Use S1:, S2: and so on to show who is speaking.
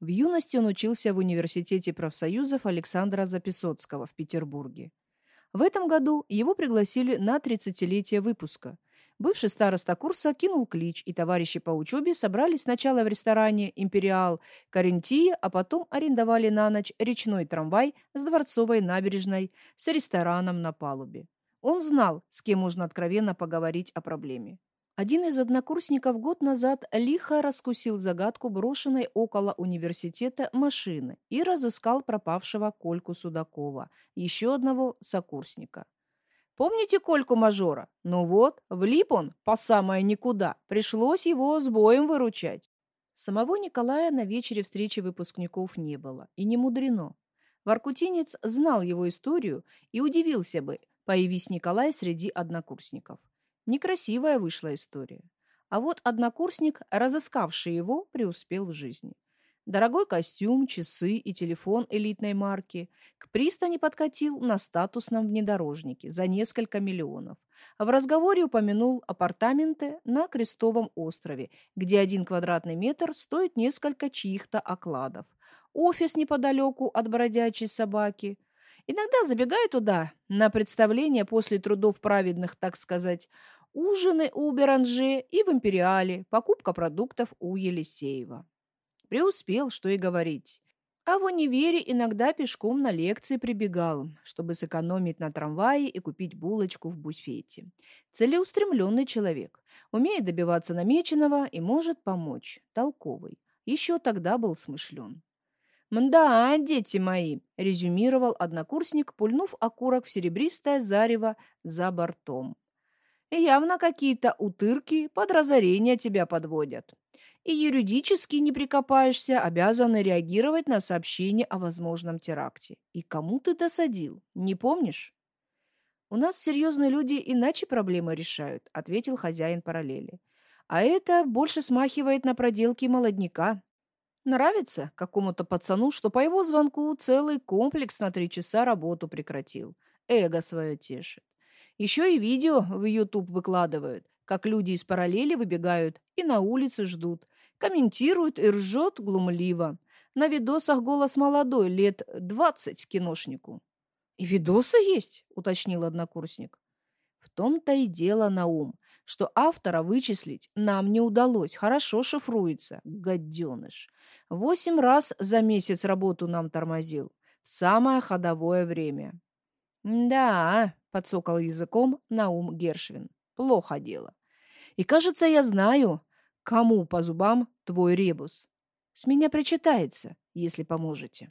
S1: В юности он учился в Университете профсоюзов Александра Записоцкого в Петербурге. В этом году его пригласили на 30-летие выпуска. Бывший староста курса кинул клич, и товарищи по учебе собрались сначала в ресторане «Империал» Карентия, а потом арендовали на ночь речной трамвай с Дворцовой набережной с рестораном на палубе. Он знал, с кем можно откровенно поговорить о проблеме. Один из однокурсников год назад лихо раскусил загадку брошенной около университета машины и разыскал пропавшего Кольку Судакова, еще одного сокурсника. Помните Кольку мажора? Ну вот, влип он по самое никуда. Пришлось его с боем выручать. Самого Николая на вечере встречи выпускников не было. И не мудрено. Воркутинец знал его историю и удивился бы, появись Николай среди однокурсников. Некрасивая вышла история. А вот однокурсник, разыскавший его, преуспел в жизни. Дорогой костюм, часы и телефон элитной марки к пристани подкатил на статусном внедорожнике за несколько миллионов. В разговоре упомянул апартаменты на Крестовом острове, где один квадратный метр стоит несколько чьих-то окладов. Офис неподалеку от бродячей собаки. Иногда забегаю туда на представление после трудов праведных, так сказать, ужины у Беранже и в Империале, покупка продуктов у Елисеева. Преуспел, что и говорить. А в универе иногда пешком на лекции прибегал, чтобы сэкономить на трамвае и купить булочку в буфете. Целеустремленный человек, умеет добиваться намеченного и может помочь. Толковый. Еще тогда был смышлен. «Мда, дети мои!» – резюмировал однокурсник, пульнув окурок в серебристое зарево за бортом. Явно какие-то утырки под разорение тебя подводят. И юридически не прикопаешься, обязаны реагировать на сообщение о возможном теракте. И кому ты досадил, не помнишь? У нас серьезные люди иначе проблемы решают, ответил хозяин параллели. А это больше смахивает на проделки молодняка. Нравится какому-то пацану, что по его звонку целый комплекс на три часа работу прекратил. Эго свое тешит. Еще и видео в YouTube выкладывают, как люди из параллели выбегают и на улице ждут. Комментируют и ржет глумливо. На видосах голос молодой, лет двадцать киношнику. «И видосы есть?» – уточнил однокурсник. В том-то и дело, Наум, что автора вычислить нам не удалось. Хорошо шифруется, гаденыш. Восемь раз за месяц работу нам тормозил. Самое ходовое время. Да, подсокал языком Наум Гершвин. Плохо дело. И, кажется, я знаю, кому по зубам твой ребус. С меня причитается, если поможете.